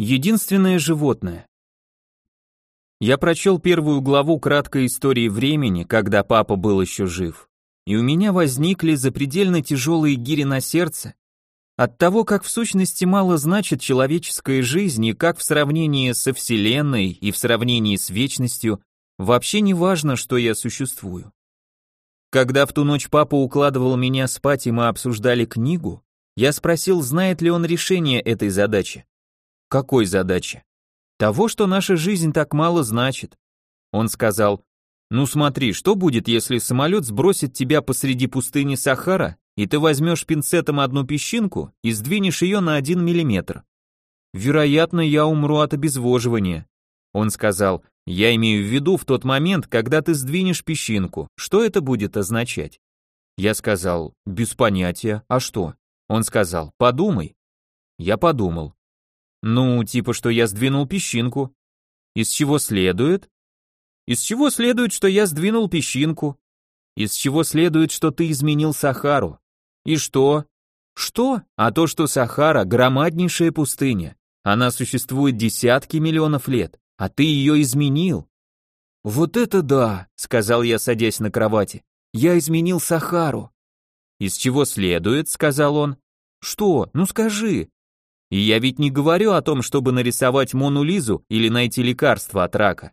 Единственное животное. Я прочел первую главу краткой истории времени, когда папа был еще жив, и у меня возникли запредельно тяжелые гири на сердце от того, как в сущности мало значит человеческая жизнь и как в сравнении со Вселенной и в сравнении с вечностью вообще не важно, что я существую. Когда в ту ночь папа укладывал меня спать и мы обсуждали книгу, я спросил, знает ли он решение этой задачи. Какой задачи? Того, что наша жизнь так мало значит. Он сказал, ну смотри, что будет, если самолет сбросит тебя посреди пустыни Сахара и ты возьмешь пинцетом одну песчинку и сдвинешь ее на один миллиметр. Вероятно, я умру от обезвоживания. Он сказал, я имею в виду в тот момент, когда ты сдвинешь песчинку. Что это будет означать? Я сказал, без понятия, а что? Он сказал, подумай. Я подумал. Ну, типа, что я сдвинул песчинку. Из чего следует? Из чего следует, что я сдвинул песчинку? Из чего следует, что ты изменил Сахару? И что? Что? А то, что Сахара – громаднейшая пустыня. Она существует десятки миллионов лет, а ты ее изменил. Вот это да, сказал я, садясь на кровати. Я изменил Сахару. Из чего следует, сказал он. Что? Ну скажи. И я ведь не говорю о том, чтобы нарисовать Мону Лизу или найти лекарство от рака.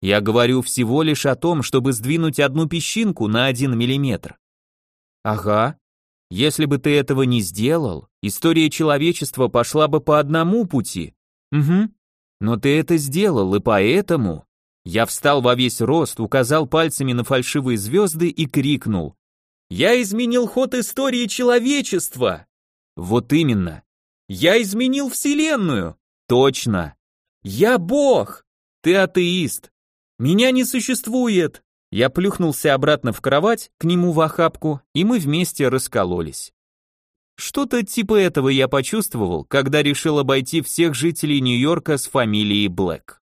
Я говорю всего лишь о том, чтобы сдвинуть одну песчинку на один миллиметр. Ага, если бы ты этого не сделал, история человечества пошла бы по одному пути. Угу. Но ты это сделал, и поэтому... Я встал во весь рост, указал пальцами на фальшивые звезды и крикнул. «Я изменил ход истории человечества!» «Вот именно!» «Я изменил Вселенную!» «Точно!» «Я Бог!» «Ты атеист!» «Меня не существует!» Я плюхнулся обратно в кровать, к нему в охапку, и мы вместе раскололись. Что-то типа этого я почувствовал, когда решил обойти всех жителей Нью-Йорка с фамилией Блэк.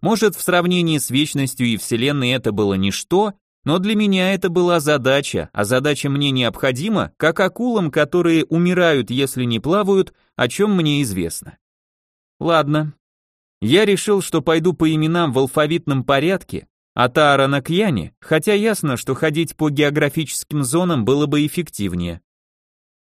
Может, в сравнении с вечностью и вселенной это было ничто, но для меня это была задача, а задача мне необходима, как акулам, которые умирают, если не плавают, о чем мне известно. Ладно. Я решил, что пойду по именам в алфавитном порядке, от Аарона к Яне, хотя ясно, что ходить по географическим зонам было бы эффективнее.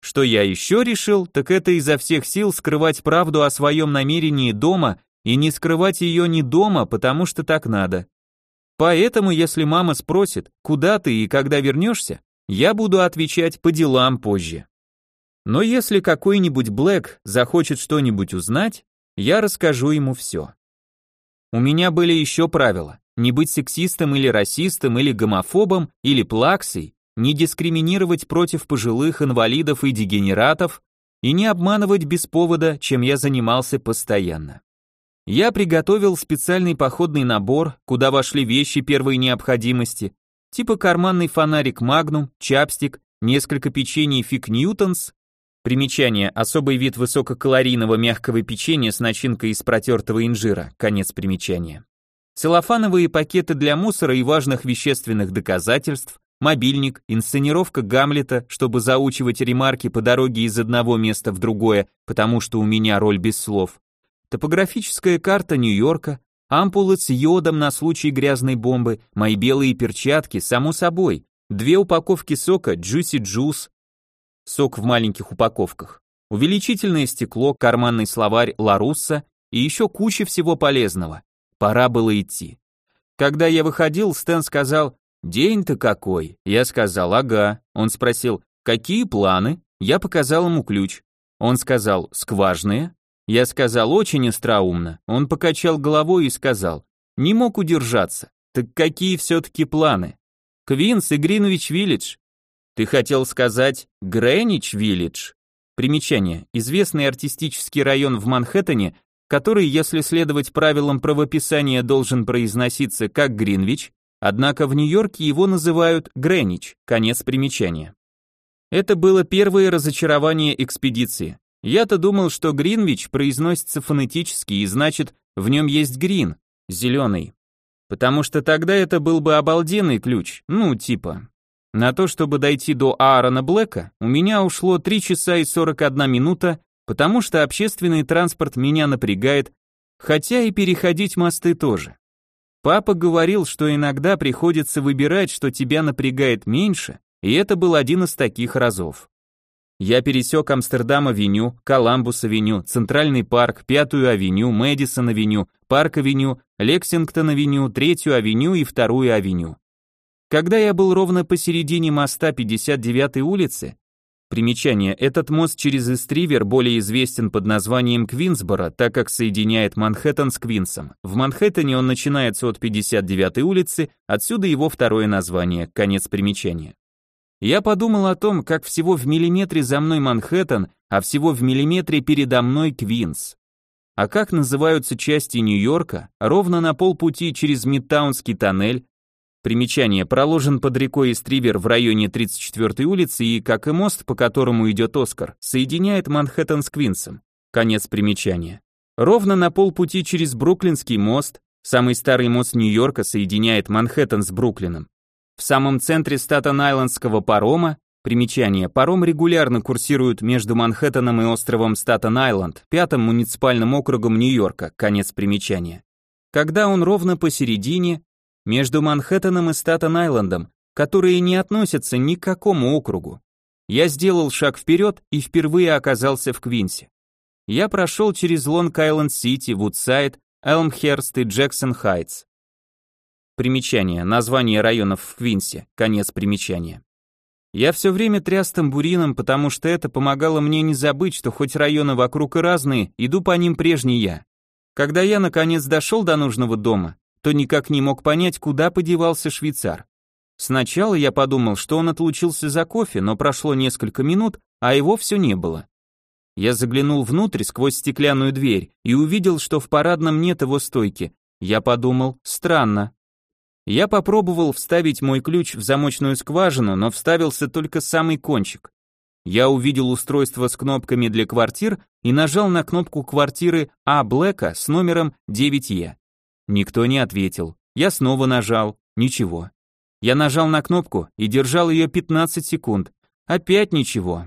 Что я еще решил, так это изо всех сил скрывать правду о своем намерении дома и не скрывать ее не дома, потому что так надо. Поэтому, если мама спросит, куда ты и когда вернешься, я буду отвечать по делам позже. Но если какой-нибудь Блэк захочет что-нибудь узнать, я расскажу ему все. У меня были еще правила. Не быть сексистом или расистом или гомофобом или плаксой, не дискриминировать против пожилых инвалидов и дегенератов и не обманывать без повода, чем я занимался постоянно. Я приготовил специальный походный набор, куда вошли вещи первой необходимости, типа карманный фонарик Magnum, чапстик, несколько печений Фиг Ньютонс, примечание, особый вид высококалорийного мягкого печенья с начинкой из протертого инжира, конец примечания. Целлофановые пакеты для мусора и важных вещественных доказательств, мобильник, инсценировка Гамлета, чтобы заучивать ремарки по дороге из одного места в другое, потому что у меня роль без слов, топографическая карта Нью-Йорка, ампулы с йодом на случай грязной бомбы, мои белые перчатки, само собой, две упаковки сока Juicy Juice, сок в маленьких упаковках, увеличительное стекло, карманный словарь Ларусса и еще куча всего полезного. Пора было идти. Когда я выходил, Стэн сказал, «День-то какой!» Я сказал, «Ага». Он спросил, «Какие планы?» Я показал ему ключ. Он сказал, «Скважные?» Я сказал, «Очень остроумно». Он покачал головой и сказал, «Не мог удержаться. Так какие все-таки планы?» «Квинс и Гринвич-Виллидж». «Ты хотел сказать Грeenwich-Виллидж?» Примечание. Известный артистический район в Манхэттене, который, если следовать правилам правописания, должен произноситься как Гринвич, однако в Нью-Йорке его называют Грeenwich, конец примечания. Это было первое разочарование экспедиции. Я-то думал, что Гринвич произносится фонетически и значит, в нем есть грин, зеленый. Потому что тогда это был бы обалденный ключ, ну, типа. На то, чтобы дойти до Аарона Блэка, у меня ушло 3 часа и 41 минута потому что общественный транспорт меня напрягает, хотя и переходить мосты тоже. Папа говорил, что иногда приходится выбирать, что тебя напрягает меньше, и это был один из таких разов. Я пересек Амстердам-авеню, Коламбус-авеню, Центральный парк, Пятую авеню, Мэдисон-авеню, Парк-авеню, Лексингтон-авеню, Третью авеню и Вторую авеню. Когда я был ровно посередине моста 59-й улицы, примечание, этот мост через Ист-Ривер более известен под названием Квинсборо, так как соединяет Манхэттен с Квинсом. В Манхэттене он начинается от 59-й улицы, отсюда его второе название, конец примечания. Я подумал о том, как всего в миллиметре за мной Манхэттен, а всего в миллиметре передо мной Квинс. А как называются части Нью-Йорка, ровно на полпути через Мидтаунский тоннель, Примечание, проложен под рекой Истривер в районе 34-й улицы и, как и мост, по которому идет Оскар, соединяет Манхэттен с Квинсом. Конец примечания. Ровно на полпути через Бруклинский мост, самый старый мост Нью-Йорка соединяет Манхэттен с Бруклином. В самом центре Статен-Айлендского парома, примечание, паром регулярно курсирует между Манхэттеном и островом Статен-Айленд, пятым муниципальным округом Нью-Йорка, конец примечания. Когда он ровно посередине, между Манхэттеном и Статен-Айлендом, которые не относятся ни к какому округу. Я сделал шаг вперед и впервые оказался в Квинсе. Я прошел через Лонг-Айленд-Сити, Вудсайд, Элмхерст и Джексон-Хайтс. Примечание. Название районов в Квинсе. Конец примечания. Я все время тряс тамбурином, потому что это помогало мне не забыть, что хоть районы вокруг и разные, иду по ним прежний я. Когда я наконец дошел до нужного дома, то никак не мог понять, куда подевался швейцар. Сначала я подумал, что он отлучился за кофе, но прошло несколько минут, а его все не было. Я заглянул внутрь сквозь стеклянную дверь и увидел, что в парадном нет его стойки. Я подумал, странно, я попробовал вставить мой ключ в замочную скважину, но вставился только самый кончик. Я увидел устройство с кнопками для квартир и нажал на кнопку квартиры А Блэка с номером 9Е. Никто не ответил. Я снова нажал. Ничего. Я нажал на кнопку и держал ее 15 секунд. Опять ничего.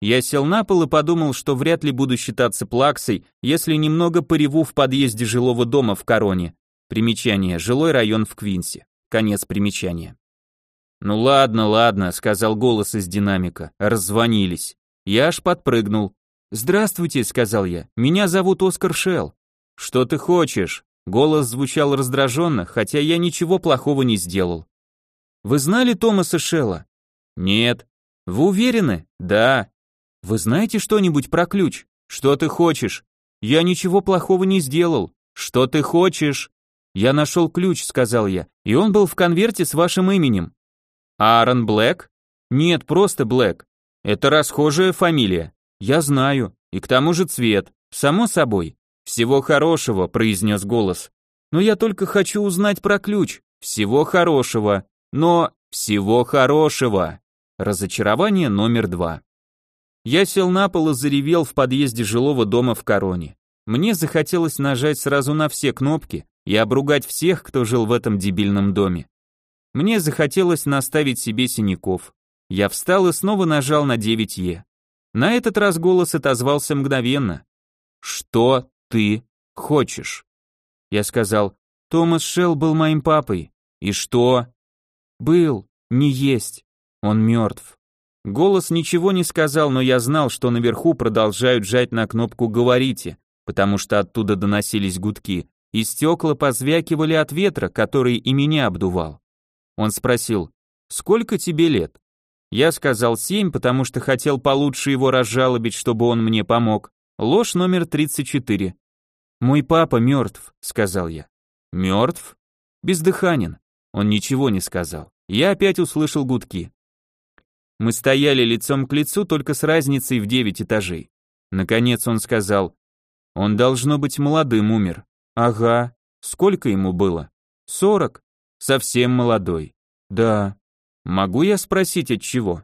Я сел на пол и подумал, что вряд ли буду считаться плаксой, если немного пореву в подъезде жилого дома в Короне, Примечание. Жилой район в Квинсе. Конец примечания. «Ну ладно, ладно», — сказал голос из динамика. Раззвонились. Я аж подпрыгнул. «Здравствуйте», — сказал я. «Меня зовут Оскар Шелл». «Что ты хочешь?» Голос звучал раздраженно, хотя я ничего плохого не сделал. «Вы знали Томаса Шелла?» «Нет». «Вы уверены?» «Да». «Вы знаете что-нибудь про ключ?» «Что ты хочешь?» «Я ничего плохого не сделал». «Что ты хочешь?» «Я нашел ключ», — сказал я, — «и он был в конверте с вашим именем». «Аарон Блэк?» «Нет, просто Блэк. Это расхожая фамилия. Я знаю. И к тому же цвет. Само собой. Всего хорошего», — произнес голос. «Но я только хочу узнать про ключ. Всего хорошего. Но всего хорошего». Разочарование номер два. Я сел на пол и заревел в подъезде жилого дома в Короне. Мне захотелось нажать сразу на все кнопки, и обругать всех, кто жил в этом дебильном доме. Мне захотелось наставить себе синяков. Я встал и снова нажал на 9Е. На этот раз голос отозвался мгновенно. «Что ты хочешь?» Я сказал, «Томас Шелл был моим папой». «И что?» «Был, не есть. Он мертв». Голос ничего не сказал, но я знал, что наверху продолжают жать на кнопку «Говорите», потому что оттуда доносились гудки и стекла позвякивали от ветра, который и меня обдувал. Он спросил, «Сколько тебе лет?» Я сказал семь, потому что хотел получше его разжалобить, чтобы он мне помог. Ложь номер 34. «Мой папа мертв», — сказал я. «Мертв?» «Бездыханен». Он ничего не сказал. Я опять услышал гудки. Мы стояли лицом к лицу, только с разницей в девять этажей. Наконец он сказал, «Он, должно быть, молодым умер». Ага. Сколько ему было? Сорок. Совсем молодой. Да. Могу я спросить, от чего?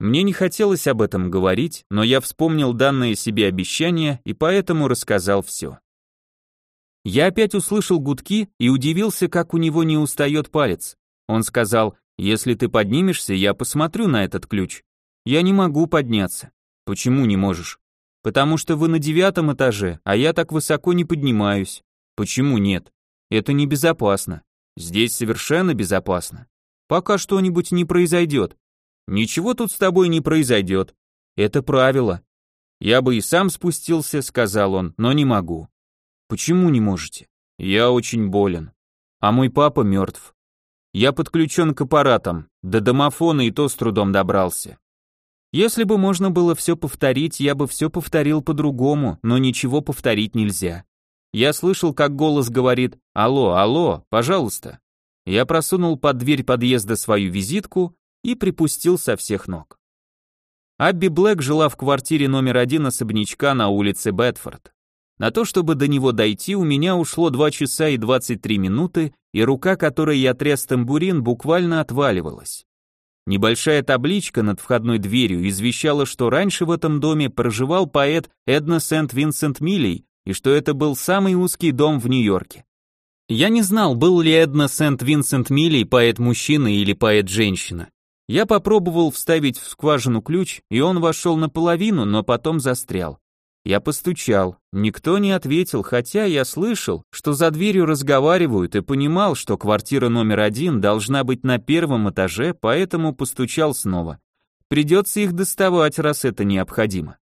Мне не хотелось об этом говорить, но я вспомнил данное себе обещание и поэтому рассказал все. Я опять услышал гудки и удивился, как у него не устает палец. Он сказал, если ты поднимешься, я посмотрю на этот ключ. Я не могу подняться. Почему не можешь? Потому что вы на девятом этаже, а я так высоко не поднимаюсь. Почему нет? Это небезопасно. Здесь совершенно безопасно. Пока что-нибудь не произойдет. Ничего тут с тобой не произойдет. Это правило. Я бы и сам спустился, сказал он, но не могу. Почему не можете? Я очень болен. А мой папа мертв. Я подключен к аппаратам, до домофона и то с трудом добрался. Если бы можно было все повторить, я бы все повторил по-другому, но ничего повторить нельзя. Я слышал, как голос говорит «Алло, алло, пожалуйста». Я просунул под дверь подъезда свою визитку и припустил со всех ног. Абби Блэк жила в квартире номер один особнячка на улице Бетфорд. На то, чтобы до него дойти, у меня ушло 2 часа и 23 минуты, и рука, которой я тряс тамбурин, буквально отваливалась. Небольшая табличка над входной дверью извещала, что раньше в этом доме проживал поэт Эдна Сент-Винсент Милей, и что это был самый узкий дом в Нью-Йорке. Я не знал, был ли Эдна Сент-Винсент Милей поэт-мужчина или поэт-женщина. Я попробовал вставить в скважину ключ, и он вошел наполовину, но потом застрял. Я постучал, никто не ответил, хотя я слышал, что за дверью разговаривают и понимал, что квартира номер один должна быть на первом этаже, поэтому постучал снова. Придется их доставать, раз это необходимо.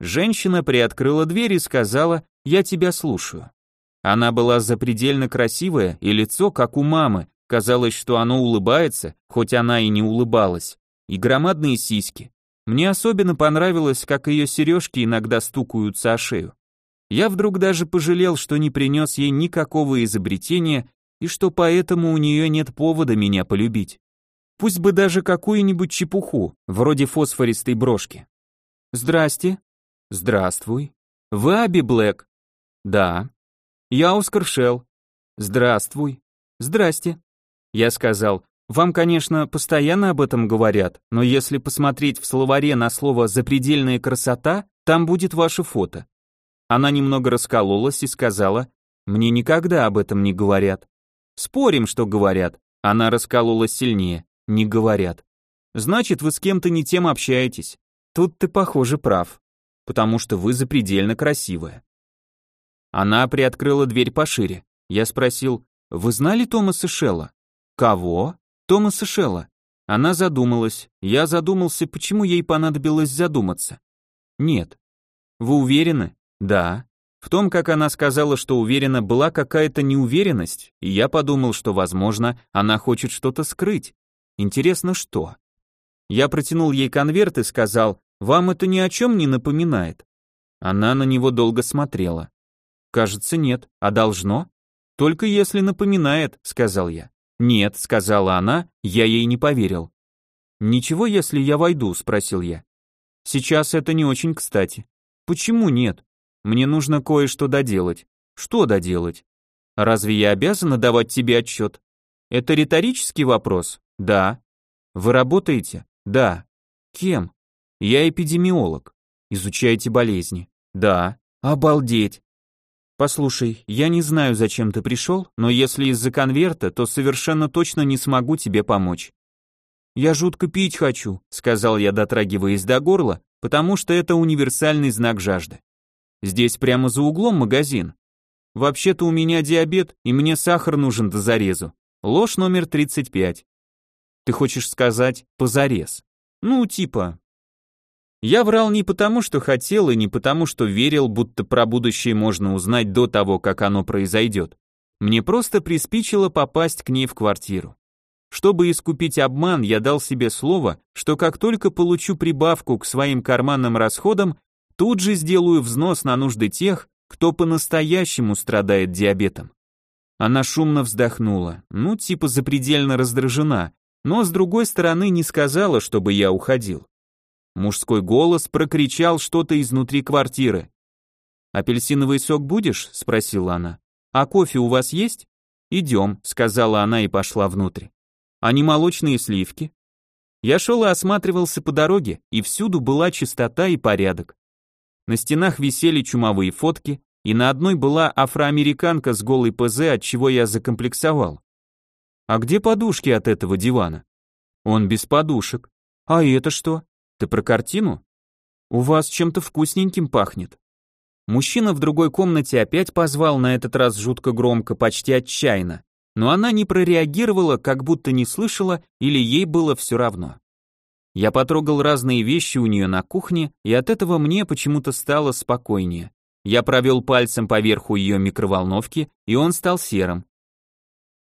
Женщина приоткрыла дверь и сказала «Я тебя слушаю». Она была запредельно красивая, и лицо, как у мамы, Казалось, что оно улыбается, хоть она и не улыбалась. И громадные сиськи. Мне особенно понравилось, как ее сережки иногда стукаются о шею. Я вдруг даже пожалел, что не принес ей никакого изобретения и что поэтому у нее нет повода меня полюбить. Пусть бы даже какую-нибудь чепуху, вроде фосфористой брошки. Здрасте. Здравствуй. Вы Аби Блэк? Да. Я Оскар Шелл. Здравствуй. Здрасте. Я сказал, вам, конечно, постоянно об этом говорят, но если посмотреть в словаре на слово «запредельная красота», там будет ваше фото. Она немного раскололась и сказала, мне никогда об этом не говорят. Спорим, что говорят. Она раскололась сильнее. Не говорят. Значит, вы с кем-то не тем общаетесь. Тут ты, похоже, прав. Потому что вы запредельно красивая. Она приоткрыла дверь пошире. Я спросил, вы знали Томаса Шелла? Кого? Томаса Шелла. Она задумалась. Я задумался, почему ей понадобилось задуматься. Нет. Вы уверены? Да. В том, как она сказала, что уверена, была какая-то неуверенность, и я подумал, что, возможно, она хочет что-то скрыть. Интересно, что? Я протянул ей конверт и сказал, «Вам это ни о чем не напоминает?» Она на него долго смотрела. «Кажется, нет. А должно?» «Только если напоминает», — сказал я. «Нет», — сказала она, я ей не поверил. «Ничего, если я войду?» — спросил я. «Сейчас это не очень кстати». «Почему нет? Мне нужно кое-что доделать». «Что доделать?» «Разве я обязана давать тебе отчет?» «Это риторический вопрос?» «Да». «Вы работаете?» «Да». «Кем?» «Я эпидемиолог». «Изучаете болезни?» «Да». «Обалдеть! «Послушай, я не знаю, зачем ты пришел, но если из-за конверта, то совершенно точно не смогу тебе помочь». «Я жутко пить хочу», — сказал я, дотрагиваясь до горла, потому что это универсальный знак жажды. «Здесь прямо за углом магазин. Вообще-то у меня диабет, и мне сахар нужен до зарезу. Ложь номер 35. Ты хочешь сказать позарез? Ну, типа, я врал не потому, что хотел, и не потому, что верил, будто про будущее можно узнать до того, как оно произойдет. Мне просто приспичило попасть к ней в квартиру. Чтобы искупить обман, я дал себе слово, что как только получу прибавку к своим карманным расходам, тут же сделаю взнос на нужды тех, кто по-настоящему страдает диабетом. Она шумно вздохнула, ну типа запредельно раздражена, но с другой стороны не сказала, чтобы я уходил. Мужской голос прокричал что-то изнутри квартиры. «Апельсиновый сок будешь?» — спросила она. «А кофе у вас есть?» «Идем», — сказала она и пошла внутрь. «А не молочные сливки?» Я шел и осматривался по дороге, и всюду была чистота и порядок. На стенах висели чумовые фотки, и на одной была афроамериканка с голой ПЗ, от чего я закомплексовал. А где подушки от этого дивана? Он без подушек. А это что? Ты про картину? У вас чем-то вкусненьким пахнет. Мужчина в другой комнате опять позвал, на этот раз жутко громко, почти отчаянно. Но она не прореагировала, как будто не слышала или ей было все равно. Я потрогал разные вещи у нее на кухне, и от этого мне почему-то стало спокойнее. Я провел пальцем по верху ее микроволновки, и он стал серым.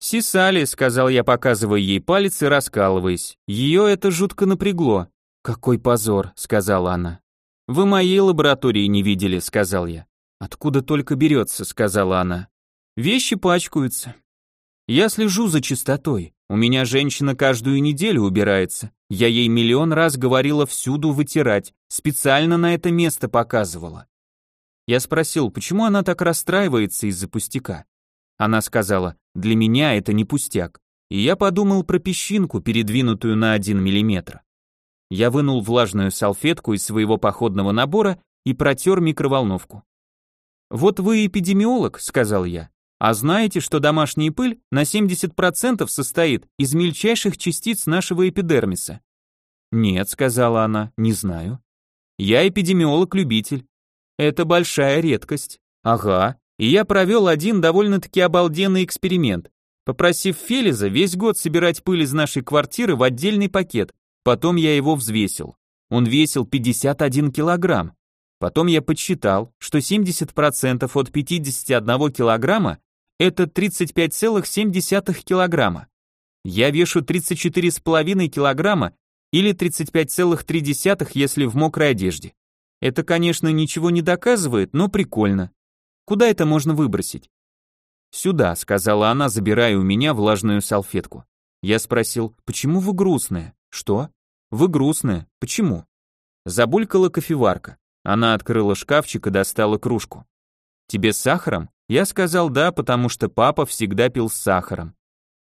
«Сисали», — сказал я, показывая ей палец и раскалываясь. Ее это жутко напрягло. «Какой позор», — сказала она. «Вы моей лаборатории не видели», — сказал я. «Откуда только берется», — сказала она. «Вещи пачкаются». «Я слежу за чистотой. У меня женщина каждую неделю убирается. Я ей миллион раз говорила всюду вытирать, специально на это место показывала». Я спросил, почему она так расстраивается из-за пустяка. Она сказала, для меня это не пустяк. И я подумал про песчинку, передвинутую на один миллиметр. Я вынул влажную салфетку из своего походного набора и протер микроволновку. «Вот вы эпидемиолог», — сказал я. «А знаете, что домашняя пыль на 70% состоит из мельчайших частиц нашего эпидермиса?» «Нет», — сказала она, — «не знаю». «Я эпидемиолог-любитель». «Это большая редкость». «Ага, и я провел один довольно-таки обалденный эксперимент, попросив Фелиза весь год собирать пыль из нашей квартиры в отдельный пакет, Потом я его взвесил. Он весил 51 килограмм. Потом я подсчитал, что 70% от 51 килограмма это 35,7 килограмма. Я вешу 34,5 килограмма или 35,3, если в мокрой одежде. Это, конечно, ничего не доказывает, но прикольно. Куда это можно выбросить? Сюда, сказала она, забирая у меня влажную салфетку. Я спросил, почему вы грустная? Что? Вы грустная. Почему? Забулькала кофеварка. Она открыла шкафчик и достала кружку. Тебе с сахаром? Я сказал да, потому что папа всегда пил с сахаром.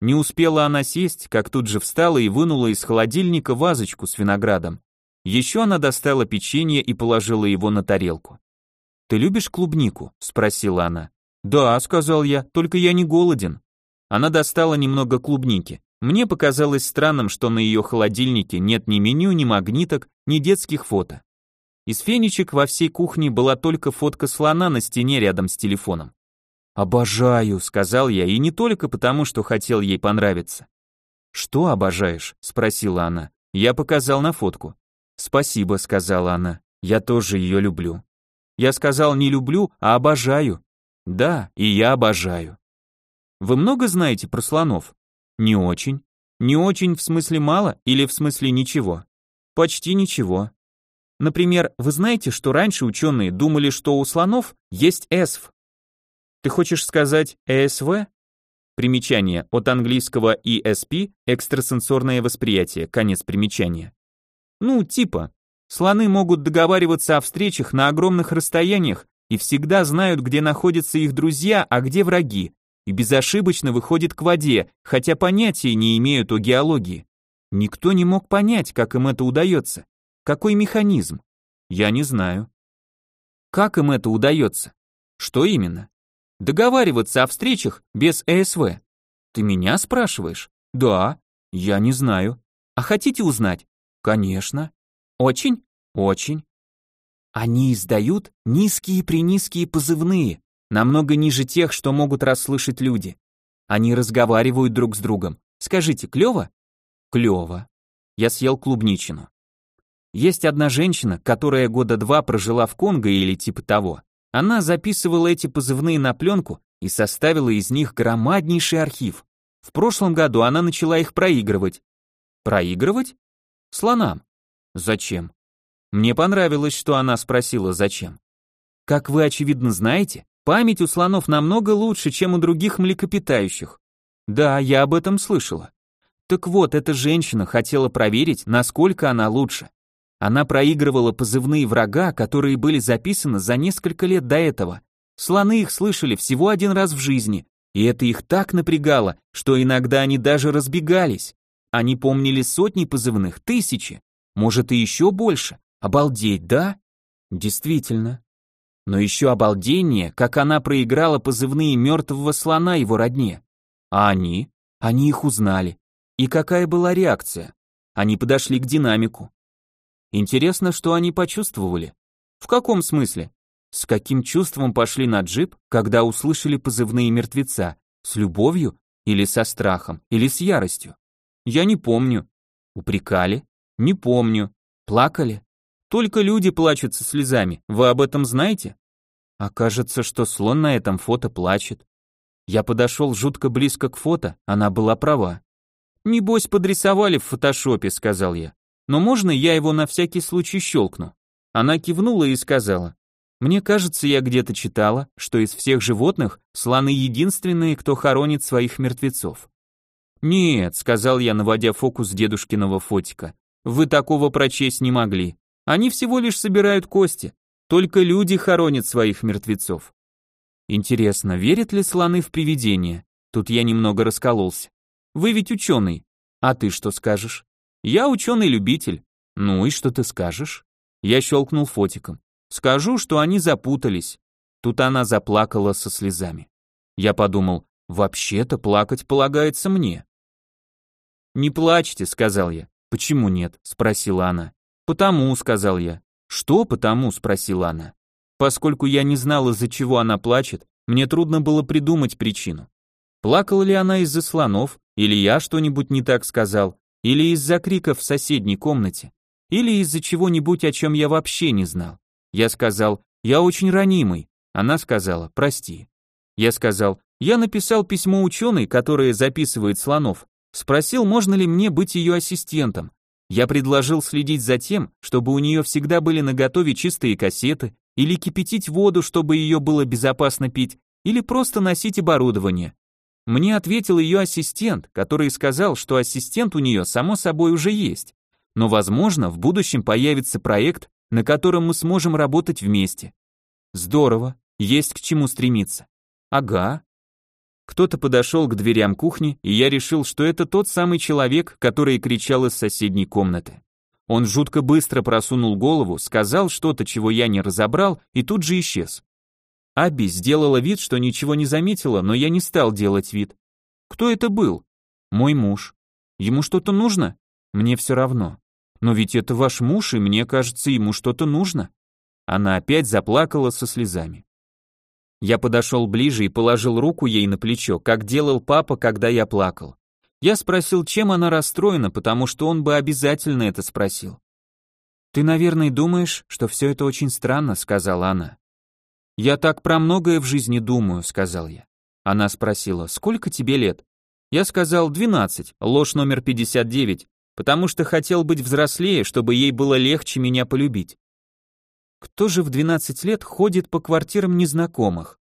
Не успела она сесть, как тут же встала и вынула из холодильника вазочку с виноградом. Еще она достала печенье и положила его на тарелку. «Ты любишь клубнику?» – спросила она. «Да», – сказал я, – «только я не голоден». Она достала немного клубники. Мне показалось странным, что на ее холодильнике нет ни меню, ни магниток, ни детских фото. Из фенечек во всей кухне была только фотка слона на стене рядом с телефоном. «Обожаю», — сказал я, и не только потому, что хотел ей понравиться. «Что обожаешь?» — спросила она. Я показал на фотку. «Спасибо», — сказала она. «Я тоже ее люблю». Я сказал не люблю, а обожаю. Да, и я обожаю. Вы много знаете про слонов? Не очень. Не очень в смысле мало или в смысле ничего? Почти ничего. Например, вы знаете, что раньше ученые думали, что у слонов есть ЭСВ? Ты хочешь сказать ЭСВ? Примечание от английского ESP – экстрасенсорное восприятие, конец примечания. Ну, типа, слоны могут договариваться о встречах на огромных расстояниях и всегда знают, где находятся их друзья, а где враги, и безошибочно выходит к воде, хотя понятия не имеют о геологии. Никто не мог понять, как им это удается. Какой механизм? Я не знаю. Как им это удается? Что именно? Договариваться о встречах без ЭСВ. Ты меня спрашиваешь? Да. Я не знаю. А хотите узнать? Конечно. Очень? Очень. Они издают низкие-принизкие позывные, намного ниже тех, что могут расслышать люди. Они разговаривают друг с другом. Скажите, клево? Клево. Я съел клубничину. Есть одна женщина, которая года два прожила в Конго или типа того. Она записывала эти позывные на пленку и составила из них громаднейший архив. В прошлом году она начала их проигрывать. Проигрывать? Слонам. Зачем? Мне понравилось, что она спросила, зачем. Как вы очевидно знаете, Память у слонов намного лучше, чем у других млекопитающих. Да, я об этом слышала. Так вот, эта женщина хотела проверить, насколько она лучше. Она проигрывала позывные врага, которые были записаны за несколько лет до этого. Слоны их слышали всего один раз в жизни, и это их так напрягало, что иногда они даже разбегались. Они помнили сотни позывных, тысячи, может и еще больше. Обалдеть, да? Действительно, но еще обалдение, как она проиграла позывные мертвого слона его родне. А они? Они их узнали. И какая была реакция? Они подошли к динамику. Интересно, что они почувствовали. В каком смысле? С каким чувством пошли на джип, когда услышали позывные мертвеца? С любовью? Или со страхом? Или с яростью? Я не помню. Упрекали? Не помню. Плакали? Только люди плачут со слезами. Вы об этом знаете? Окажется, что слон на этом фото плачет. Я подошел жутко близко к фото, она была права. «Небось, подрисовали в фотошопе», — сказал я. «Но можно я его на всякий случай щелкну?» Она кивнула и сказала. «Мне кажется, я где-то читала, что из всех животных слоны единственные, кто хоронит своих мертвецов». «Нет», — сказал я, наводя фокус дедушкиного фотика, «вы такого прочесть не могли. Они всего лишь собирают кости. Только люди хоронят своих мертвецов». Интересно, верят ли слоны в привидения? Тут я немного раскололся. Вы ведь ученый. А ты что скажешь? Я ученый-любитель. Ну и что ты скажешь? Я щелкнул фотиком. Скажу, что они запутались. Тут она заплакала со слезами. Я подумал, вообще-то плакать полагается мне. Не плачьте, сказал я. Почему нет? спросила она. Потому, сказал я. Что потому? спросила она. Поскольку я не знал, из-за чего она плачет, мне трудно было придумать причину. Плакала ли она из-за слонов, или я что-нибудь не так сказал, или из-за криков в соседней комнате, или из-за чего-нибудь, о чем я вообще не знал. Я сказал, я очень ранимый. Она сказала, прости. Я сказал, я написал письмо ученой, которая записывает слонов. Спросил, можно ли мне быть ее ассистентом. Я предложил следить за тем, чтобы у нее всегда были наготове чистые кассеты, или кипятить воду, чтобы ее было безопасно пить, или просто носить оборудование. Мне ответил ее ассистент, который сказал, что ассистент у нее само собой уже есть, но, возможно, в будущем появится проект, на котором мы сможем работать вместе. Здорово, есть к чему стремиться. Ага. Кто-то подошел к дверям кухни, и я решил, что это тот самый человек, который кричал из соседней комнаты. Он жутко быстро просунул голову, сказал что-то, чего я не разобрал, и тут же исчез. Аби сделала вид, что ничего не заметила, но я не стал делать вид. Кто это был? Мой муж. Ему что-то нужно? Мне все равно. Но ведь это ваш муж, и мне кажется, ему что-то нужно. Она опять заплакала со слезами. Я подошел ближе и положил руку ей на плечо, как делал папа, когда я плакал. Я спросил, чем она расстроена, потому что он бы обязательно это спросил. «Ты, наверное, думаешь, что все это очень странно», — сказала она. «Я так про многое в жизни думаю», — сказал я. Она спросила, «Сколько тебе лет?» Я сказал, «12, ложь номер 59, потому что хотел быть взрослее, чтобы ей было легче меня полюбить». Кто же в 12 лет ходит по квартирам незнакомых?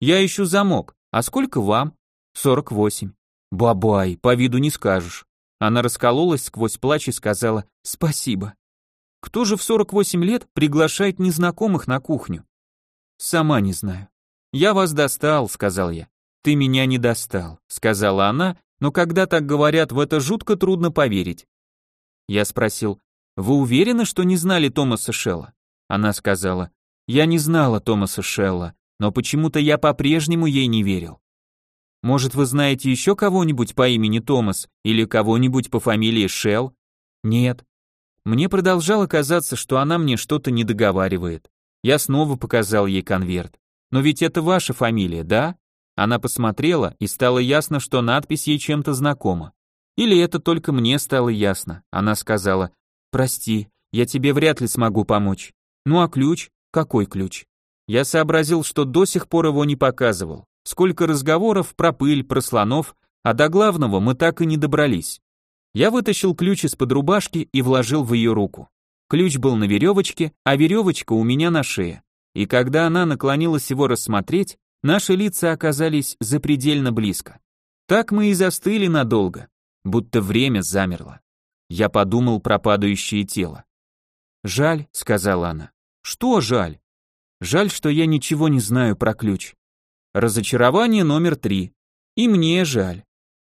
Я ищу замок. А сколько вам? 48. Бабай, по виду не скажешь. Она раскололась сквозь плач и сказала «Спасибо». Кто же в 48 лет приглашает незнакомых на кухню? Сама не знаю. Я вас достал, сказал я. Ты меня не достал, сказала она, но когда так говорят, в это жутко трудно поверить. Я спросил, вы уверены, что не знали Томаса Шелла? Она сказала, я не знала Томаса Шелла, но почему-то я по-прежнему ей не верил. Может, вы знаете еще кого-нибудь по имени Томас или кого-нибудь по фамилии Шелл? Нет. Мне продолжало казаться, что она мне что-то не договаривает. Я снова показал ей конверт. Но ведь это ваша фамилия, да? Она посмотрела, и стало ясно, что надпись ей чем-то знакома. Или это только мне стало ясно. Она сказала, «Прости, я тебе вряд ли смогу помочь. Ну а ключ? Какой ключ?» Я сообразил, что до сих пор его не показывал. Сколько разговоров про пыль, про слонов, а до главного мы так и не добрались. Я вытащил ключ из-под рубашки и вложил в ее руку. Ключ был на веревочке, а веревочка у меня на шее. И когда она наклонилась его рассмотреть, наши лица оказались запредельно близко. Так мы и застыли надолго, будто время замерло. Я подумал про падающее тело. «Жаль», — сказала она. «Что жаль?» «Жаль, что я ничего не знаю про ключ». Разочарование номер три. И мне жаль.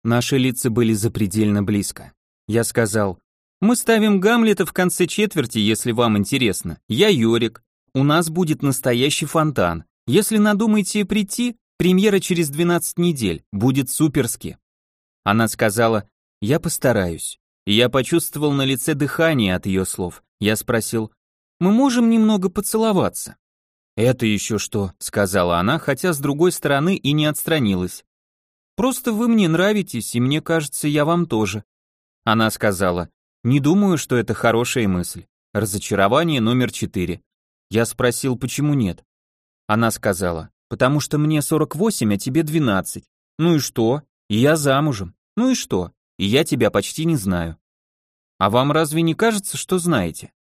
Наши лица были запредельно близко. Я сказал, мы ставим Гамлета в конце четверти, если вам интересно. Я Йорик. У нас будет настоящий фонтан. Если надумаете прийти, премьера через 12 недель. Будет суперски. Она сказала, я постараюсь. Я почувствовал на лице дыхание от ее слов. Я спросил, мы можем немного поцеловаться? Это еще что, сказала она, хотя с другой стороны и не отстранилась. Просто вы мне нравитесь, и мне кажется, я вам тоже. Она сказала, не думаю, что это хорошая мысль. Разочарование номер четыре. Я спросил, почему нет. Она сказала, потому что мне 48, а тебе 12. Ну и что? И я замужем. Ну и что? И я тебя почти не знаю. А вам разве не кажется, что знаете?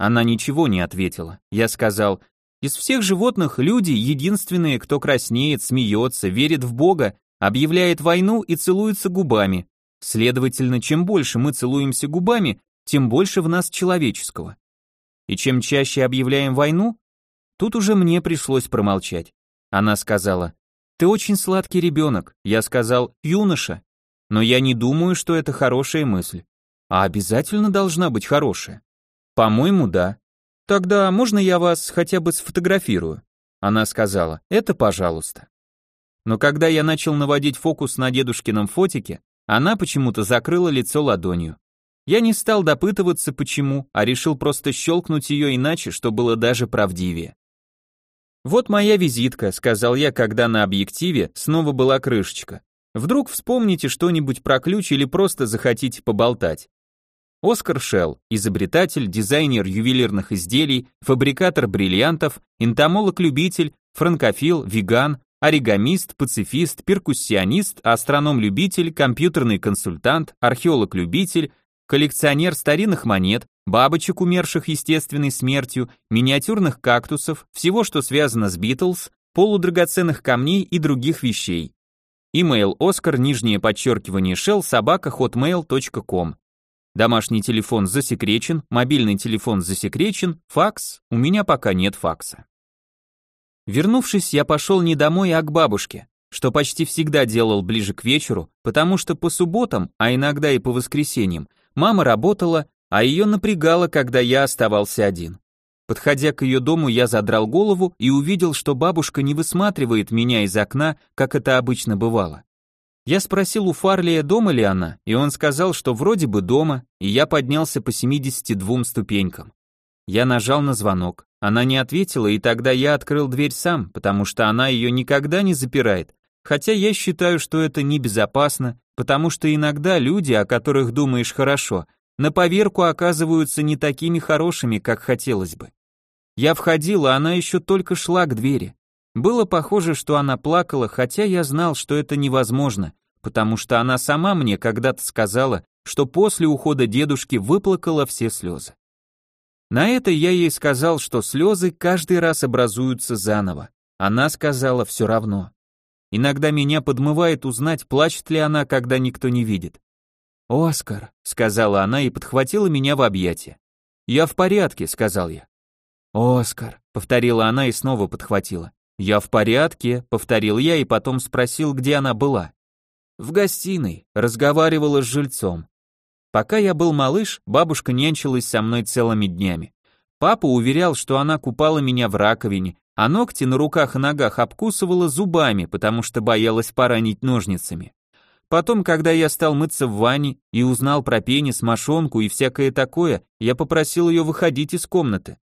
Она ничего не ответила. Я сказал, из всех животных люди единственные, кто краснеет, смеется, верит в Бога, объявляет войну и целуется губами. Следовательно, чем больше мы целуемся губами, тем больше в нас человеческого. И чем чаще объявляем войну, тут уже мне пришлось промолчать. Она сказала, ты очень сладкий ребенок. Я сказал, юноша. Но я не думаю, что это хорошая мысль. А обязательно должна быть хорошая. По-моему, да. Тогда можно я вас хотя бы сфотографирую? Она сказала, это пожалуйста. Но когда я начал наводить фокус на дедушкином фотике, она почему-то закрыла лицо ладонью. Я не стал допытываться почему, а решил просто щелкнуть ее иначе, что было даже правдивее. «Вот моя визитка», — сказал я, когда на объективе снова была крышечка. «Вдруг вспомните что-нибудь про ключ или просто захотите поболтать». Оскар Шелл, изобретатель, дизайнер ювелирных изделий, фабрикатор бриллиантов, энтомолог-любитель, франкофил, веган, оригамист, пацифист, перкуссионист, астроном-любитель, компьютерный консультант, археолог-любитель, коллекционер старинных монет, бабочек, умерших естественной смертью, миниатюрных кактусов, всего, что связано с Битлз, полудрагоценных камней и других вещей. Имейл Оскар, нижнее подчеркивание shell, собака, hotmail.com. Домашний телефон засекречен, мобильный телефон засекречен, факс, у меня пока нет факса. Вернувшись, я пошел не домой, а к бабушке, что почти всегда делал ближе к вечеру, потому что по субботам, а иногда и по воскресеньям, мама работала, а ее напрягало, когда я оставался один. Подходя к ее дому, я задрал голову и увидел, что бабушка не высматривает меня из окна, как это обычно бывало. Я спросил у Фарлия, дома ли она, и он сказал, что вроде бы дома, и я поднялся по 72 ступенькам. Я нажал на звонок. Она не ответила, и тогда я открыл дверь сам, потому что она ее никогда не запирает. Хотя я считаю, что это небезопасно, потому что иногда люди, о которых думаешь хорошо, на поверку оказываются не такими хорошими, как хотелось бы. Я входил, а она еще только шла к двери. Было похоже, что она плакала, хотя я знал, что это невозможно, потому что она сама мне когда-то сказала, что после ухода дедушки выплакала все слезы. На это я ей сказал, что слезы каждый раз образуются заново. Она сказала все равно. Иногда меня подмывает узнать, плачет ли она, когда никто не видит. «Оскар», — сказала она и подхватила меня в объятия. «Я в порядке», — сказал я. «Оскар», — повторила она и снова подхватила. «Я в порядке», — повторил я и потом спросил, где она была. «В гостиной», — разговаривала с жильцом. Пока я был малыш, бабушка нянчилась со мной целыми днями. Папа уверял, что она купала меня в раковине, а ногти на руках и ногах обкусывала зубами, потому что боялась поранить ножницами. Потом, когда я стал мыться в ванне и узнал про пенис, мошонку и всякое такое, я попросил ее выходить из комнаты.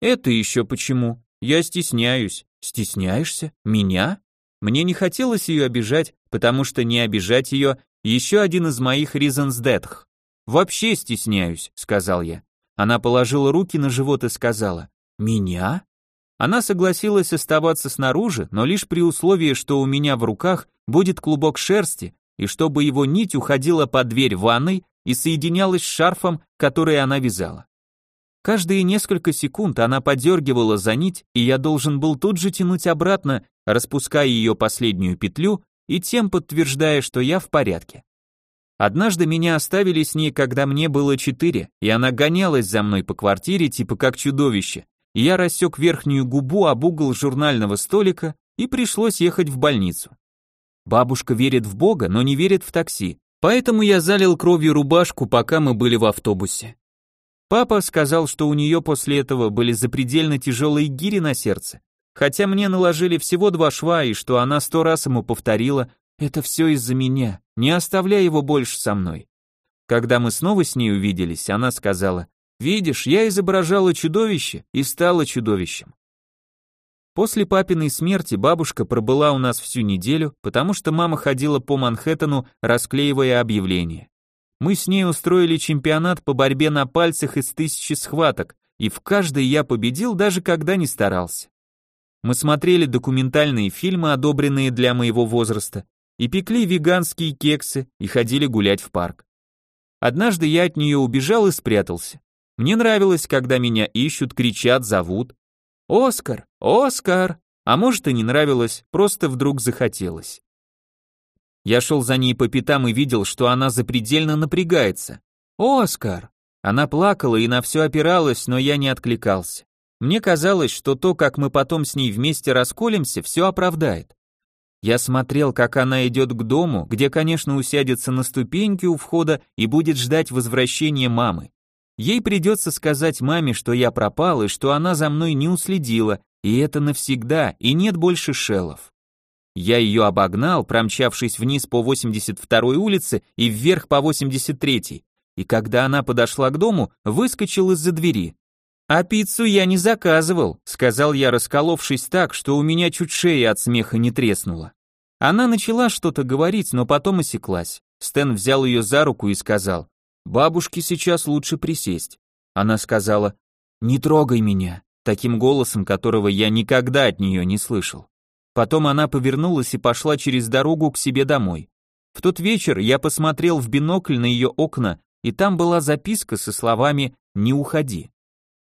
Это еще почему? Я стесняюсь. Стесняешься? Меня? Мне не хотелось ее обижать, потому что не обижать ее еще один из моих reasons death. Вообще стесняюсь, сказал я. Она положила руки на живот и сказала, меня? Она согласилась оставаться снаружи, но лишь при условии, что у меня в руках будет клубок шерсти, и чтобы его нить уходила под дверь ванной и соединялась с шарфом, который она вязала. Каждые несколько секунд она подергивала за нить, и я должен был тут же тянуть обратно, распуская ее последнюю петлю и тем подтверждая, что я в порядке. Однажды меня оставили с ней, когда мне было четыре, и она гонялась за мной по квартире, типа как чудовище, и я рассек верхнюю губу об угол журнального столика, и пришлось ехать в больницу. Бабушка верит в Бога, но не верит в такси, поэтому я залил кровью рубашку, пока мы были в автобусе. Папа сказал, что у нее после этого были запредельно тяжелые гири на сердце, хотя мне наложили всего два шва, и что она сто раз ему повторила «Это все из-за меня, не оставляй его больше со мной». Когда мы снова с ней увиделись, она сказала Видишь, я изображала чудовище и стала чудовищем. После папиной смерти бабушка пробыла у нас всю неделю, потому что мама ходила по Манхэттену, расклеивая объявления. Мы с ней устроили чемпионат по борьбе на пальцах из тысячи схваток, и в каждой я победил, даже когда не старался. Мы смотрели документальные фильмы, одобренные для моего возраста, и пекли веганские кексы, и ходили гулять в парк. Однажды я от нее убежал и спрятался. Мне нравилось, когда меня ищут, кричат, зовут, «Оскар! Оскар!» А может и не нравилось, просто вдруг захотелось. Я шел за ней по пятам и видел, что она запредельно напрягается. «Оскар!» Она плакала и на все опиралась, но я не откликался. Мне казалось, что то, как мы потом с ней вместе расколемся, все оправдает. Я смотрел, как она идет к дому, где, конечно, усядется на ступеньки у входа и будет ждать возвращения мамы. Ей придется сказать маме, что я пропал и что она за мной не уследила, и это навсегда, и нет больше шелов. Я ее обогнал, промчавшись вниз по 82-й улице и вверх по 83-й, и когда она подошла к дому, выскочил из-за двери. «А пиццу я не заказывал», — сказал я, расколовшись так, что у меня чуть шея от смеха не треснула. Она начала что-то говорить, но потом осеклась. Стэн взял ее за руку и сказал, Бабушке сейчас лучше присесть. Она сказала, не трогай меня, таким голосом, которого я никогда от нее не слышал. Потом она повернулась и пошла через дорогу к себе домой. В тот вечер я посмотрел в бинокль на ее окна, и там была записка со словами «Не уходи».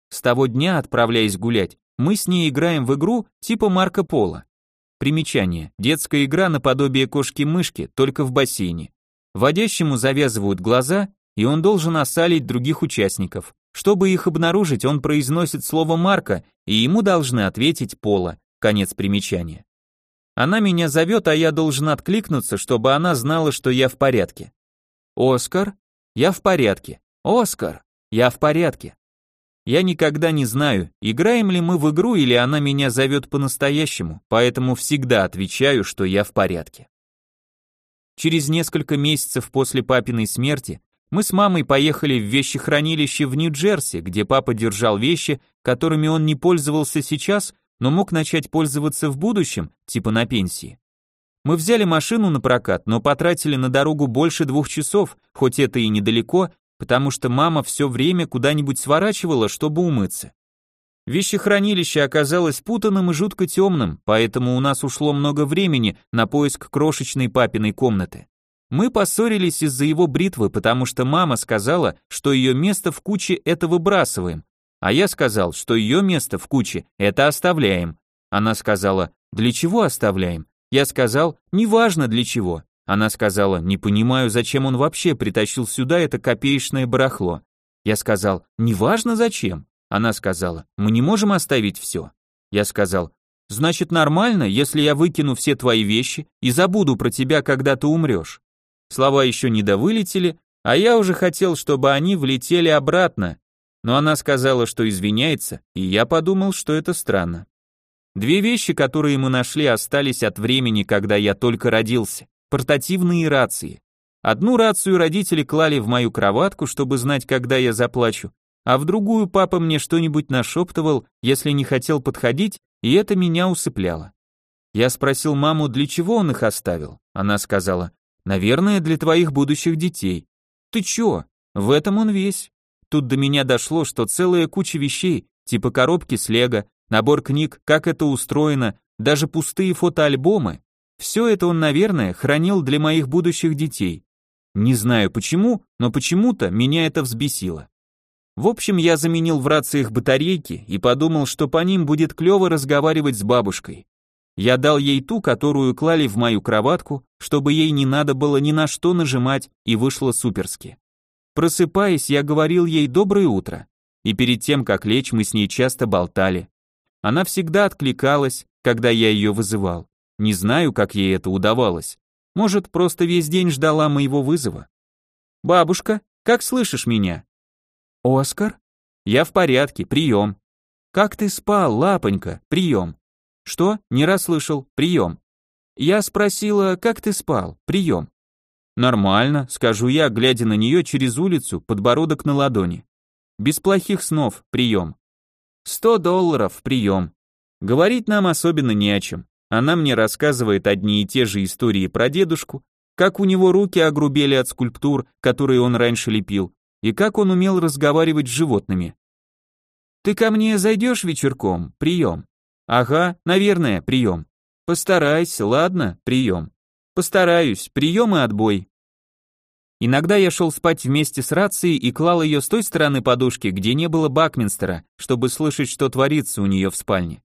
С того дня, отправляясь гулять, мы с ней играем в игру типа Марко Поло. Примечание. Детская игра наподобие кошки-мышки, только в бассейне. Водящему завязывают глаза, и он должен осалить других участников. Чтобы их обнаружить, он произносит слово Марка, и ему должны ответить Пола. Конец примечания. Она меня зовет, а я должен откликнуться, чтобы она знала, что я в порядке. Оскар, я в порядке. Оскар, я в порядке. Я никогда не знаю, играем ли мы в игру или она меня зовет по-настоящему, поэтому всегда отвечаю, что я в порядке. Через несколько месяцев после папиной смерти мы с мамой поехали в вещехранилище в Нью-Джерси, где папа держал вещи, которыми он не пользовался сейчас, но мог начать пользоваться в будущем, типа на пенсии. Мы взяли машину на прокат, но потратили на дорогу больше двух часов, хоть это и недалеко, потому что мама все время куда-нибудь сворачивала, чтобы умыться. Вещехранилище оказалось путанным и жутко темным, поэтому у нас ушло много времени на поиск крошечной папиной комнаты. Мы поссорились из-за его бритвы, потому что мама сказала, что ее место в куче это выбрасываем, а я сказал, что ее место в куче это оставляем. Она сказала, для чего оставляем? Я сказал, неважно для чего. Она сказала, не понимаю, зачем он вообще притащил сюда это копеечное барахло. Я сказал, неважно зачем. Она сказала, мы не можем оставить все. Я сказал, значит нормально, если я выкину все твои вещи и забуду про тебя, когда ты умрешь. Слова еще не довылетели, а я уже хотел, чтобы они влетели обратно, но она сказала, что извиняется, и я подумал, что это странно. Две вещи, которые мы нашли, остались от времени, когда я только родился. Портативные рации. Одну рацию родители клали в мою кроватку, чтобы знать, когда я заплачу, а в другую папа мне что-нибудь нашептывал, если не хотел подходить, и это меня усыпляло. Я спросил маму, для чего он их оставил. Она сказала, Наверное, для твоих будущих детей. Ты чё? В этом он весь. Тут до меня дошло, что целая куча вещей, типа коробки с лего, набор книг, как это устроено, даже пустые фотоальбомы, все это он, наверное, хранил для моих будущих детей. Не знаю почему, но почему-то меня это взбесило. В общем, я заменил в рациях батарейки и подумал, что по ним будет клево разговаривать с бабушкой. Я дал ей ту, которую клали в мою кроватку, чтобы ей не надо было ни на что нажимать, и вышло суперски. Просыпаясь, я говорил ей «доброе утро», и перед тем, как лечь, мы с ней часто болтали. Она всегда откликалась, когда я ее вызывал. Не знаю, как ей это удавалось. Может, просто весь день ждала моего вызова. «Бабушка, как слышишь меня?» «Оскар?» «Я в порядке, прием». «Как ты спал, лапонька, прием». Что? Не расслышал. Прием. Я спросила, как ты спал? Прием. Нормально, скажу я, глядя на нее через улицу, подбородок на ладони. Без плохих снов, прием. Сто долларов, прием. Говорить нам особенно не о чем. Она мне рассказывает одни и те же истории про дедушку, как у него руки огрубели от скульптур, которые он раньше лепил, и как он умел разговаривать с животными. «Ты ко мне зайдешь вечерком? Прием». «Ага, наверное, прием». «Постарайся, ладно, прием». «Постараюсь, прием и отбой». Иногда я шел спать вместе с рацией и клал ее с той стороны подушки, где не было Бакминстера, чтобы слышать, что творится у нее в спальне.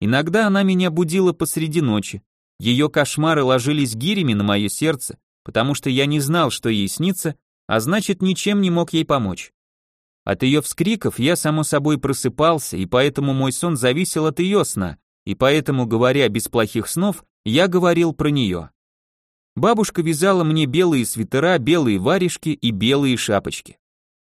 Иногда она меня будила посреди ночи. Ее кошмары ложились гирями на мое сердце, потому что я не знал, что ей снится, а значит, ничем не мог ей помочь. От ее вскриков я, само собой, просыпался, и поэтому мой сон зависел от ее сна, и поэтому, говоря без плохих снов, я говорил про нее. Бабушка вязала мне белые свитера, белые варежки и белые шапочки.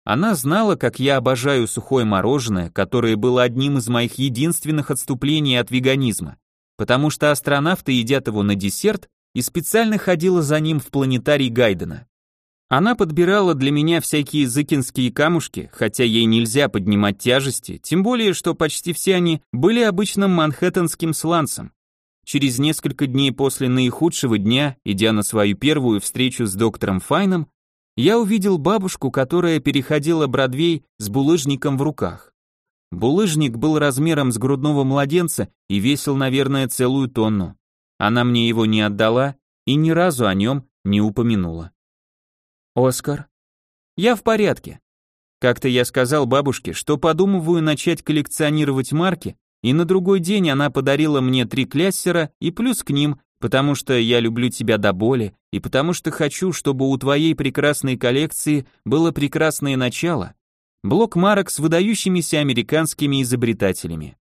Она знала, как я обожаю сухое мороженое, которое было одним из моих единственных отступлений от веганизма, потому что астронавты едят его на десерт и специально ходила за ним в планетарий Гайдена. Она подбирала для меня всякие зыкинские камушки, хотя ей нельзя поднимать тяжести, тем более, что почти все они были обычным манхэттенским сланцем. Через несколько дней после наихудшего дня, идя на свою первую встречу с доктором Файном, я увидел бабушку, которая переходила Бродвей с булыжником в руках. Булыжник был размером с грудного младенца и весил, наверное, целую тонну. Она мне его не отдала и ни разу о нем не упомянула. «Оскар?» «Я в порядке». Как-то я сказал бабушке, что подумываю начать коллекционировать марки и на другой день она подарила мне три кляссера и плюс к ним, потому что я люблю тебя до боли, и потому что хочу, чтобы у твоей прекрасной коллекции было прекрасное начало. Блок марок с выдающимися американскими изобретателями.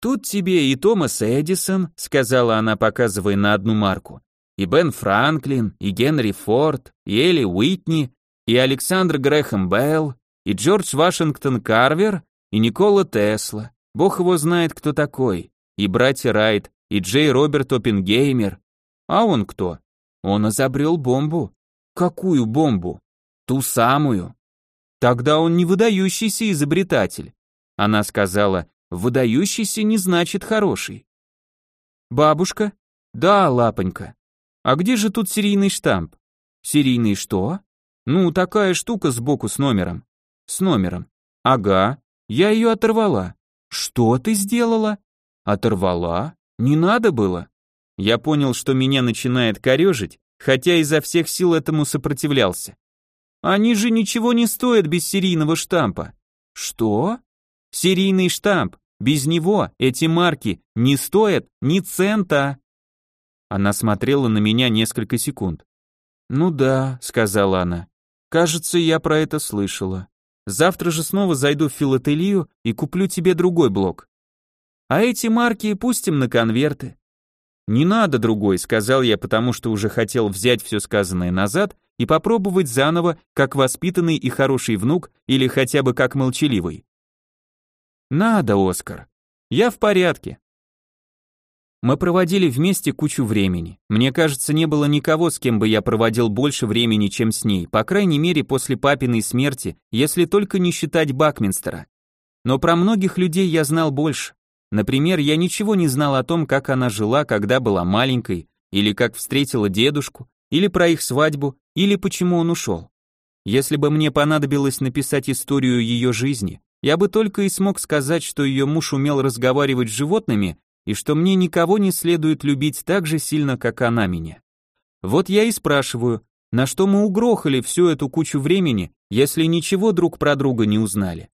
Тут тебе и Томас Эдисон, сказала она, показывая на одну марку, и Бен Франклин, и Генри Форд, и Элли Уитни, и Александр Грэхэм Белл, и Джордж Вашингтон Карвер, и Никола Тесла. Бог его знает, кто такой. И братья Райт, и Джей Роберт Оппенгеймер. А он кто? Он изобрел бомбу. Какую бомбу? Ту самую. Тогда он не выдающийся изобретатель. Она сказала, выдающийся не значит хороший. Бабушка? Да, лапонька. А где же тут серийный штамп? Серийный что? Ну, такая штука сбоку с номером. С номером. Ага, я ее оторвала. «Что ты сделала?» «Оторвала? Не надо было?» Я понял, что меня начинает корежить, хотя изо всех сил этому сопротивлялся. «Они же ничего не стоят без серийного штампа». «Что?» «Серийный штамп. Без него эти марки не стоят ни цента». Она смотрела на меня несколько секунд. «Ну да», — сказала она. «Кажется, я про это слышала». Завтра же снова зайду в филателию и куплю тебе другой блок. А эти марки пустим на конверты. Не надо другой, сказал я, потому что уже хотел взять все сказанное назад и попробовать заново, как воспитанный и хороший внук или хотя бы как молчаливый. Надо, Оскар. Я в порядке. Мы проводили вместе кучу времени. Мне кажется, не было никого, с кем бы я проводил больше времени, чем с ней, по крайней мере после папиной смерти, если только не считать Бакминстера. Но про многих людей я знал больше. Например, я ничего не знал о том, как она жила, когда была маленькой, или как встретила дедушку, или про их свадьбу, или почему он ушел. Если бы мне понадобилось написать историю ее жизни, я бы только и смог сказать, что ее муж умел разговаривать с животными и что мне никого не следует любить так же сильно, как она меня. Вот я и спрашиваю, на что мы угрохали всю эту кучу времени, если ничего друг про друга не узнали?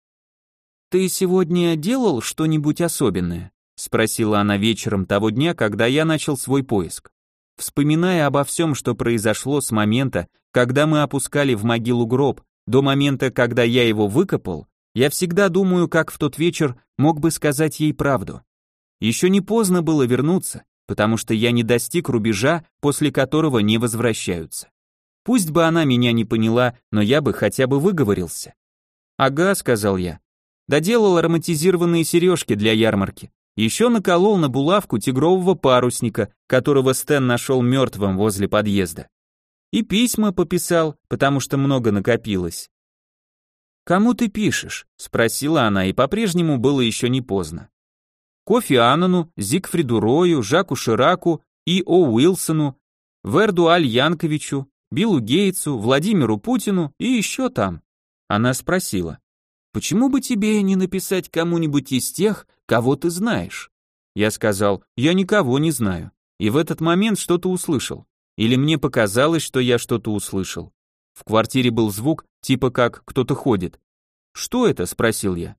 «Ты сегодня делал что-нибудь особенное?» — спросила она вечером того дня, когда я начал свой поиск. Вспоминая обо всем, что произошло с момента, когда мы опускали в могилу гроб, до момента, когда я его выкопал, я всегда думаю, как в тот вечер мог бы сказать ей правду. Еще не поздно было вернуться, потому что я не достиг рубежа, после которого не возвращаются. Пусть бы она меня не поняла, но я бы хотя бы выговорился. «Ага», — сказал я. Доделал ароматизированные сережки для ярмарки. Еще наколол на булавку тигрового парусника, которого Стэн нашел мертвым возле подъезда. И письма пописал, потому что много накопилось. «Кому ты пишешь?» — спросила она, и по-прежнему было еще не поздно. Кофи Аннану, Зигфриду Рою, Жаку Шираку и О. Уилсону, Верду Аль Янковичу, Биллу Гейтсу, Владимиру Путину и еще там. Она спросила, «Почему бы тебе не написать кому-нибудь из тех, кого ты знаешь?» Я сказал, «Я никого не знаю». И в этот момент что-то услышал. Или мне показалось, что я что-то услышал. В квартире был звук, типа как кто-то ходит. «Что это?» — спросил я.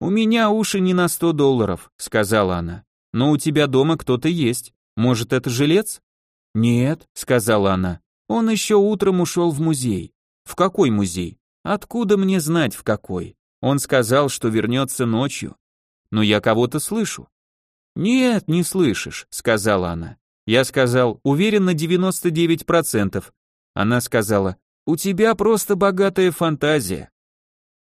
«У меня уши не на сто долларов», — сказала она. «Но у тебя дома кто-то есть. Может, это жилец?» «Нет», — сказала она. «Он еще утром ушел в музей». «В какой музей?» «Откуда мне знать, в какой?» Он сказал, что вернется ночью. «Но я кого-то слышу». «Нет, не слышишь», — сказала она. Я сказал, уверен на 99%. Она сказала, у тебя просто богатая фантазия.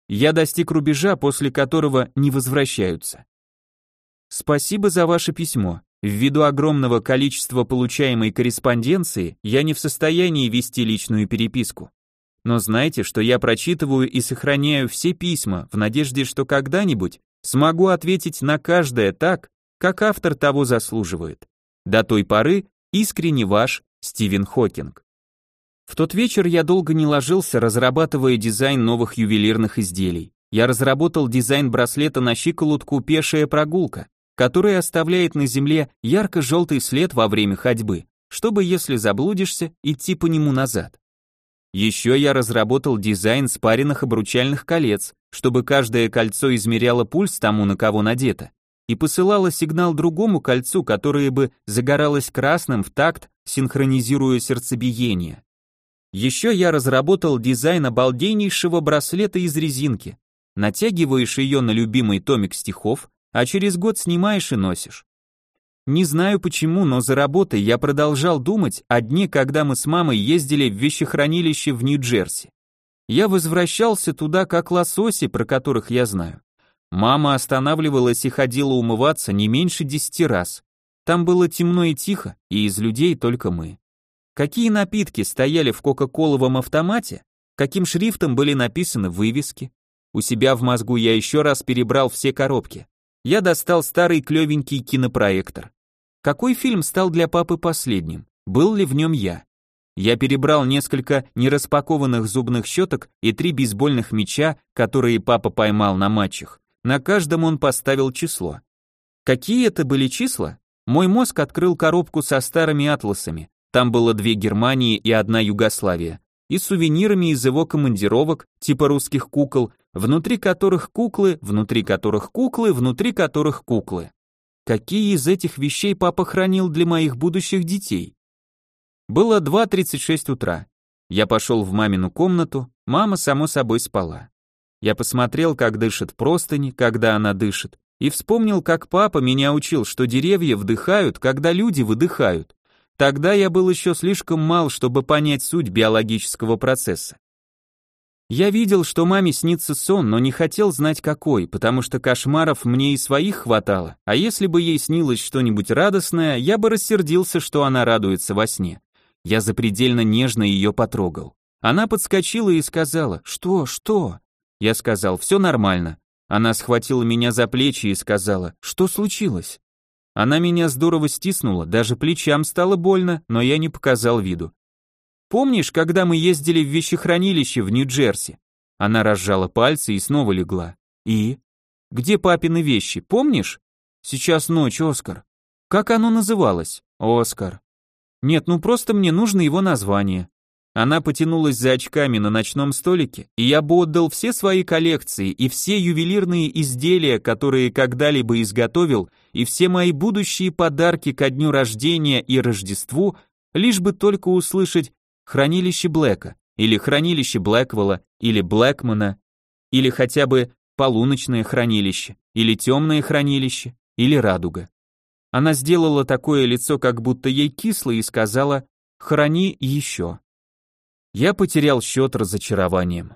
Я достиг рубежа, после которого не возвращаются. Спасибо за ваше письмо. Ввиду огромного количества получаемой корреспонденции, я не в состоянии вести личную переписку. Но знайте, что я прочитываю и сохраняю все письма в надежде, что когда-нибудь смогу ответить на каждое так, как автор того заслуживает. До той поры искренне ваш Стивен Хокинг. В тот вечер я долго не ложился, разрабатывая дизайн новых ювелирных изделий. Я разработал дизайн браслета на щиколотку «Пешая прогулка», который оставляет на земле ярко-желтый след во время ходьбы, чтобы, если заблудишься, идти по нему назад. Еще я разработал дизайн спаренных обручальных колец, чтобы каждое кольцо измеряло пульс тому, на кого надето, и посылало сигнал другому кольцу, которое бы загоралось красным в такт, синхронизируя сердцебиение. Еще я разработал дизайн обалденнейшего браслета из резинки. Натягиваешь ее на любимый томик стихов, а через год снимаешь и носишь. Не знаю почему, но за работой я продолжал думать о дне, когда мы с мамой ездили в вещехранилище в Нью-Джерси. Я возвращался туда как лососи, про которых я знаю. Мама останавливалась и ходила умываться не меньше десяти раз. Там было темно и тихо, и из людей только мы. Какие напитки стояли в кока-коловом автомате? Каким шрифтом были написаны вывески? У себя в мозгу я еще раз перебрал все коробки. Я достал старый клевенький кинопроектор. Какой фильм стал для папы последним? Был ли в нем я? Я перебрал несколько нераспакованных зубных щеток и три бейсбольных мяча, которые папа поймал на матчах. На каждом он поставил число. Какие это были числа? Мой мозг открыл коробку со старыми атласами, там было две Германии и одна Югославия. И сувенирами из его командировок, типа русских кукол, внутри которых куклы, внутри которых куклы, внутри которых куклы. Какие из этих вещей папа хранил для моих будущих детей? Было 2.36 утра. Я пошел в мамину комнату, мама, само собой, спала. Я посмотрел, как дышит простыни, когда она дышит, и вспомнил, как папа меня учил, что деревья вдыхают, когда люди выдыхают. Тогда я был еще слишком мал, чтобы понять суть биологического процесса. Я видел, что маме снится сон, но не хотел знать какой, потому что кошмаров мне и своих хватало, а если бы ей снилось что-нибудь радостное, я бы рассердился, что она радуется во сне. Я запредельно нежно ее потрогал. Она подскочила и сказала «Что, что?» Я сказал «Все нормально». Она схватила меня за плечи и сказала «Что случилось?» Она меня здорово стиснула, даже плечам стало больно, но я не показал виду. Помнишь, когда мы ездили в вещехранилище в Нью-Джерси? Она разжала пальцы и снова легла. И? Где папины вещи, помнишь? Сейчас ночь, Оскар. Как оно называлось? Оскар. Нет, ну просто мне нужно его название. Она потянулась за очками на ночном столике, и я бы отдал все свои коллекции и все ювелирные изделия, которые когда-либо изготовил, и все мои будущие подарки ко дню рождения и Рождеству, лишь бы только услышать «Хранилище Блэка» или «Хранилище Блэквелла» или «Блэкмана» или хотя бы «Полуночное хранилище» или «Темное хранилище» или «Радуга». Она сделала такое лицо, как будто ей кисло, и сказала «Храни еще». Я потерял счет разочарованием.